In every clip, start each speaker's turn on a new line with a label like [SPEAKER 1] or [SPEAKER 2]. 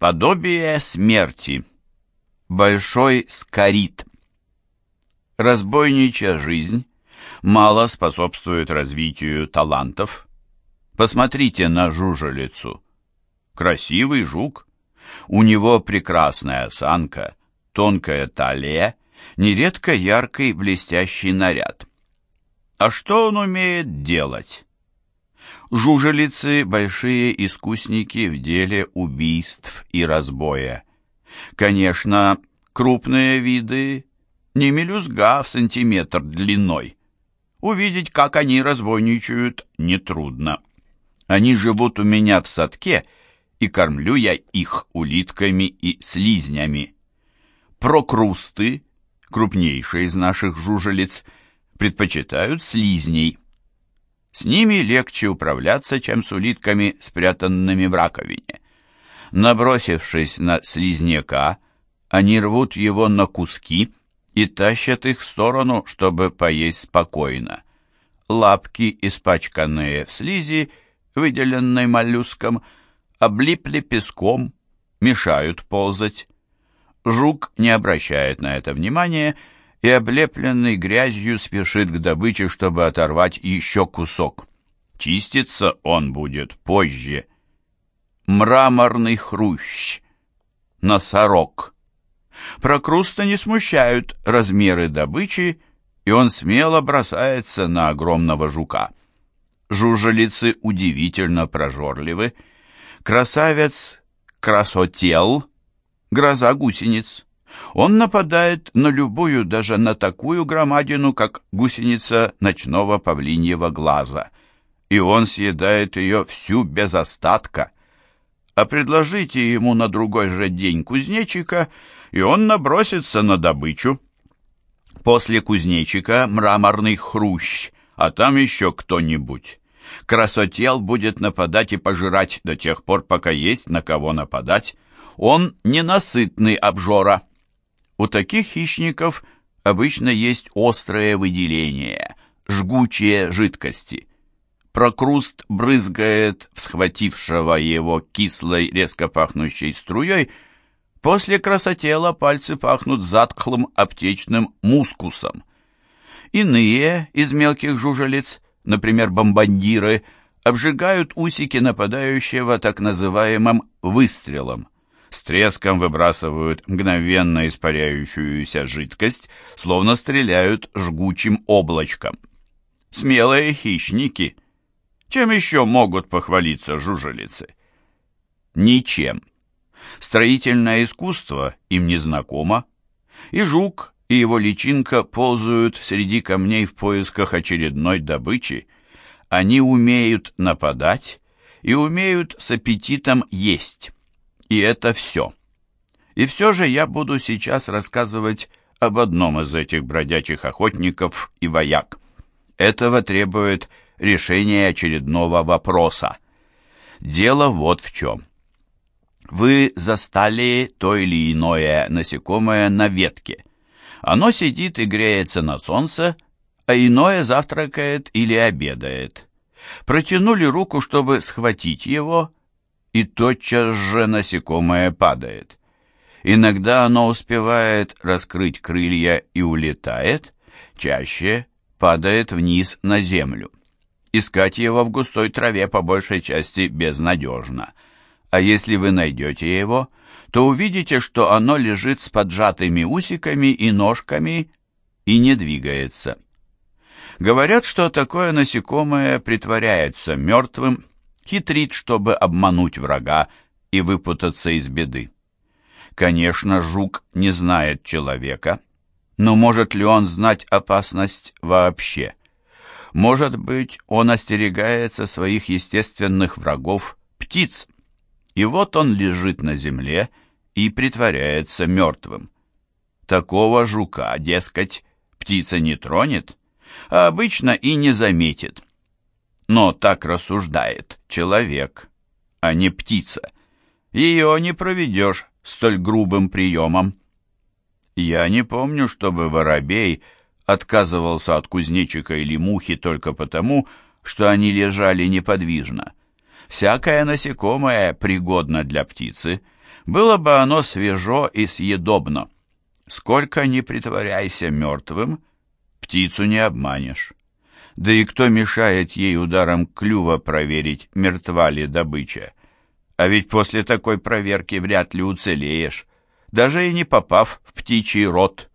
[SPEAKER 1] Подобие смерти. Большой скорит. Разбойничья жизнь мало способствует развитию талантов. Посмотрите на жужелицу. Красивый жук. У него прекрасная осанка, тонкая талия, нередко яркий блестящий наряд. А что он умеет делать? Жужелицы – большие искусники в деле убийств и разбоя. Конечно, крупные виды не мелюзга в сантиметр длиной. Увидеть, как они разбойничают, нетрудно. Они живут у меня в садке, и кормлю я их улитками и слизнями. Прокрусты, крупнейшие из наших жужелиц, предпочитают слизней – с ними легче управляться, чем с улитками, спрятанными в раковине. Набросившись на слизняка, они рвут его на куски и тащат их в сторону, чтобы поесть спокойно. Лапки, испачканные в слизи, выделенной моллюском, облипли песком, мешают ползать. Жук не обращает на это внимания и, облепленный грязью, спешит к добыче, чтобы оторвать еще кусок. Чиститься он будет позже. Мраморный хрущ. Носорог. Прокруста не смущают размеры добычи, и он смело бросается на огромного жука. Жужелицы удивительно прожорливы. Красавец красотел, гроза гусениц. Он нападает на любую, даже на такую громадину, как гусеница ночного павлиньего глаза, и он съедает ее всю без остатка. А предложите ему на другой же день кузнечика, и он набросится на добычу. После кузнечика мраморный хрущ, а там еще кто-нибудь. Красотел будет нападать и пожирать до тех пор, пока есть на кого нападать. Он ненасытный обжора. У таких хищников обычно есть острое выделение, жгучие жидкости. Прокруст брызгает в схватившего его кислой, резко пахнущей струей, после красотела пальцы пахнут затхлым аптечным мускусом. Иные из мелких жужелиц, например, бомбандиры, обжигают усики нападающего так называемым выстрелом с треском выбрасывают мгновенно испаряющуюся жидкость, словно стреляют жгучим облачком. Смелые хищники. Чем еще могут похвалиться жужелицы? Ничем. Строительное искусство им не знакомо, и жук, и его личинка ползают среди камней в поисках очередной добычи. Они умеют нападать и умеют с аппетитом есть. И это все. И все же я буду сейчас рассказывать об одном из этих бродячих охотников и вояк. Этого требует решение очередного вопроса. Дело вот в чем. Вы застали то или иное насекомое на ветке. Оно сидит и греется на солнце, а иное завтракает или обедает. Протянули руку, чтобы схватить его, и тотчас же насекомое падает. Иногда оно успевает раскрыть крылья и улетает, чаще падает вниз на землю. Искать его в густой траве по большей части безнадежно. А если вы найдете его, то увидите, что оно лежит с поджатыми усиками и ножками и не двигается. Говорят, что такое насекомое притворяется мертвым хитрит, чтобы обмануть врага и выпутаться из беды. Конечно, жук не знает человека, но может ли он знать опасность вообще? Может быть, он остерегается своих естественных врагов, птиц. И вот он лежит на земле и притворяется мертвым. Такого жука, дескать, птица не тронет, а обычно и не заметит. Но так рассуждает человек, а не птица. Ее не проведешь столь грубым приемом. Я не помню, чтобы воробей отказывался от кузнечика или мухи только потому, что они лежали неподвижно. Всякое насекомое пригодно для птицы. было бы оно свежо и съедобно. Сколько ни притворяйся мертвым, птицу не обманешь. Да и кто мешает ей ударом клюва проверить, мертва ли добыча? А ведь после такой проверки вряд ли уцелеешь, даже и не попав в птичий рот.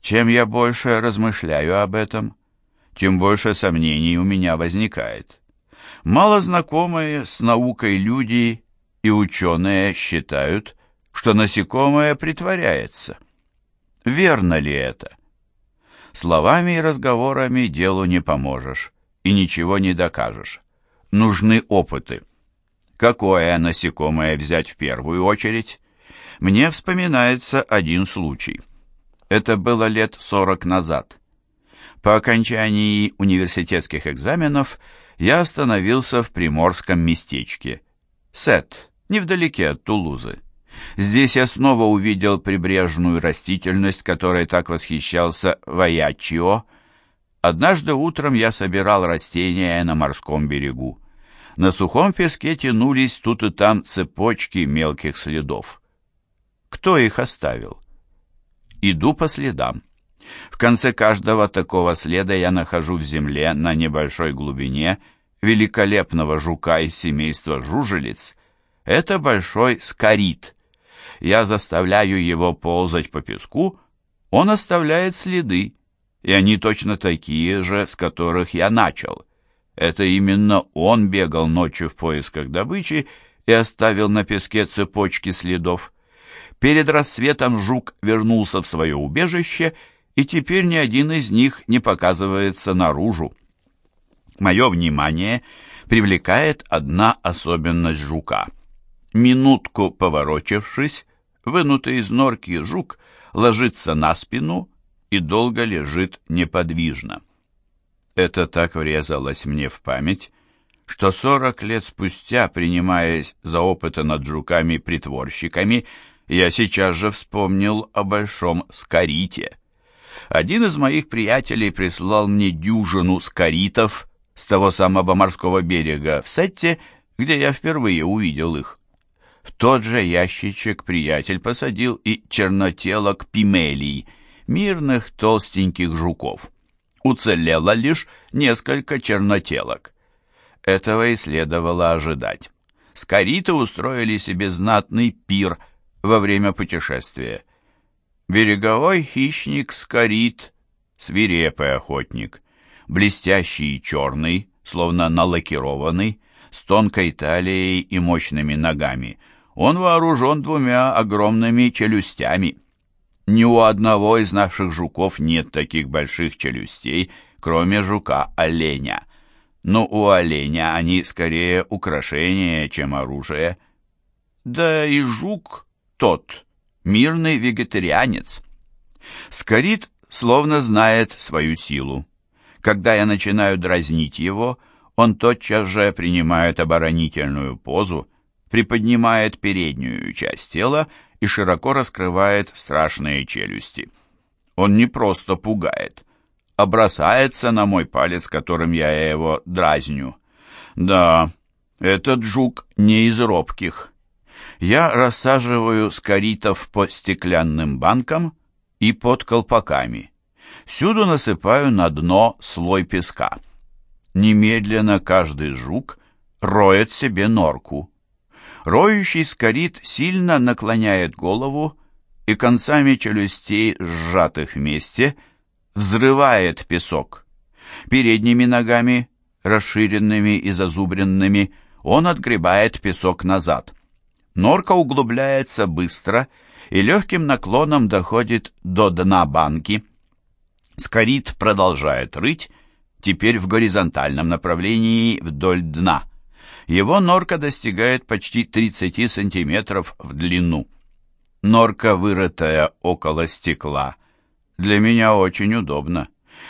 [SPEAKER 1] Чем я больше размышляю об этом, тем больше сомнений у меня возникает. Мало знакомые с наукой люди и ученые считают, что насекомое притворяется. Верно ли это? Словами и разговорами делу не поможешь и ничего не докажешь. Нужны опыты. Какое насекомое взять в первую очередь? Мне вспоминается один случай. Это было лет сорок назад. По окончании университетских экзаменов я остановился в приморском местечке. Сет, невдалеке от Тулузы. Здесь я снова увидел прибрежную растительность, которой так восхищался Ваячио. Однажды утром я собирал растения на морском берегу. На сухом песке тянулись тут и там цепочки мелких следов. Кто их оставил? Иду по следам. В конце каждого такого следа я нахожу в земле на небольшой глубине великолепного жука из семейства жужелиц. Это большой скорит. Я заставляю его ползать по песку, он оставляет следы, и они точно такие же, с которых я начал. Это именно он бегал ночью в поисках добычи и оставил на песке цепочки следов. Перед рассветом жук вернулся в свое убежище и теперь ни один из них не показывается наружу. Мое внимание привлекает одна особенность жука. Минутку поворочившись, вынутый из норки жук ложится на спину и долго лежит неподвижно. Это так врезалось мне в память, что сорок лет спустя, принимаясь за опыты над жуками-притворщиками, я сейчас же вспомнил о большом скорите. Один из моих приятелей прислал мне дюжину скоритов с того самого морского берега в Сетте, где я впервые увидел их. В тот же ящичек приятель посадил и чернотелок пимелий, мирных толстеньких жуков. Уцелело лишь несколько чернотелок. Этого и следовало ожидать. Скориты устроили себе знатный пир во время путешествия. Береговой хищник скорит, свирепый охотник, блестящий и черный, словно налакированный, с тонкой талией и мощными ногами. Он вооружен двумя огромными челюстями. Ни у одного из наших жуков нет таких больших челюстей, кроме жука-оленя. Но у оленя они скорее украшение, чем оружие. Да и жук тот — мирный вегетарианец. Скорит словно знает свою силу. Когда я начинаю дразнить его, он тотчас же принимает оборонительную позу, приподнимает переднюю часть тела и широко раскрывает страшные челюсти. Он не просто пугает, а бросается на мой палец, которым я его дразню. Да, этот жук не из робких я рассаживаю скоритов по стеклянным банкам и под колпаками. Всюду насыпаю на дно слой песка. Немедленно каждый жук роет себе норку. Роющий скорит сильно наклоняет голову и концами челюстей, сжатых вместе, взрывает песок. Передними ногами, расширенными и зазубренными, он отгребает песок назад. Норка углубляется быстро и легким наклоном доходит до дна банки. Скорит продолжает рыть, теперь в горизонтальном направлении вдоль дна. Его норка достигает почти 30 сантиметров в длину. Норка, вырытая около стекла, для меня очень удобно.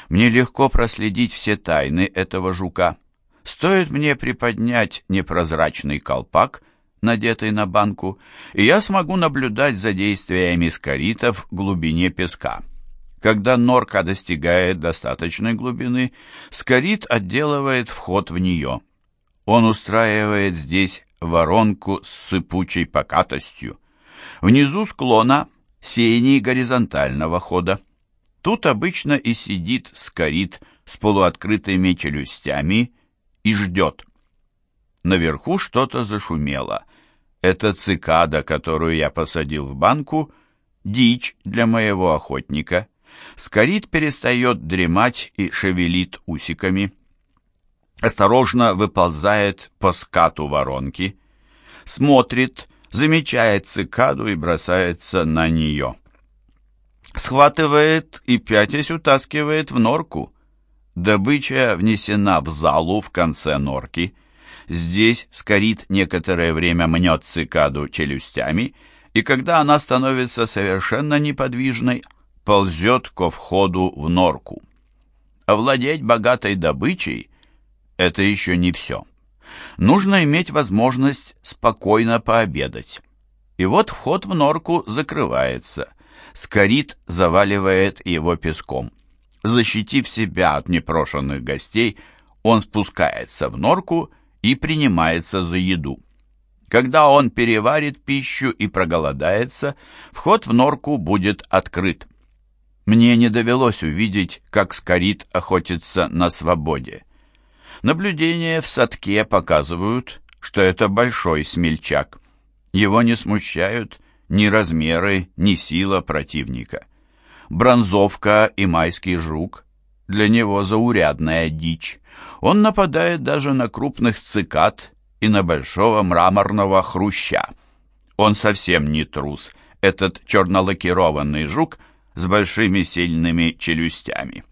[SPEAKER 1] Мне легко проследить все тайны этого жука. Стоит мне приподнять непрозрачный колпак, надетый на банку, и я смогу наблюдать за действиями скоритов в глубине песка. Когда норка достигает достаточной глубины, скорит отделывает вход в нее. Он устраивает здесь воронку с сыпучей покатостью. Внизу склона сений горизонтального хода. Тут обычно и сидит скорит с полуоткрытыми челюстями и ждет. Наверху что-то зашумело. Это цикада, которую я посадил в банку, дичь для моего охотника. Скорит перестает дремать и шевелит усиками. Осторожно выползает по скату воронки, смотрит, замечает цикаду и бросается на нее. Схватывает и пятясь утаскивает в норку. Добыча внесена в залу в конце норки. Здесь скорит некоторое время мнет цикаду челюстями, и когда она становится совершенно неподвижной, ползет ко входу в норку. Овладеть богатой добычей – это еще не все. Нужно иметь возможность спокойно пообедать. И вот вход в норку закрывается. Скорит заваливает его песком. Защитив себя от непрошенных гостей, он спускается в норку и принимается за еду. Когда он переварит пищу и проголодается, вход в норку будет открыт. Мне не довелось увидеть, как скорит охотится на свободе. Наблюдения в садке показывают, что это большой смельчак. Его не смущают ни размеры, ни сила противника. Бронзовка и майский жук для него заурядная дичь. Он нападает даже на крупных цикад и на большого мраморного хруща. Он совсем не трус, этот чернолакированный жук с большими сильными челюстями.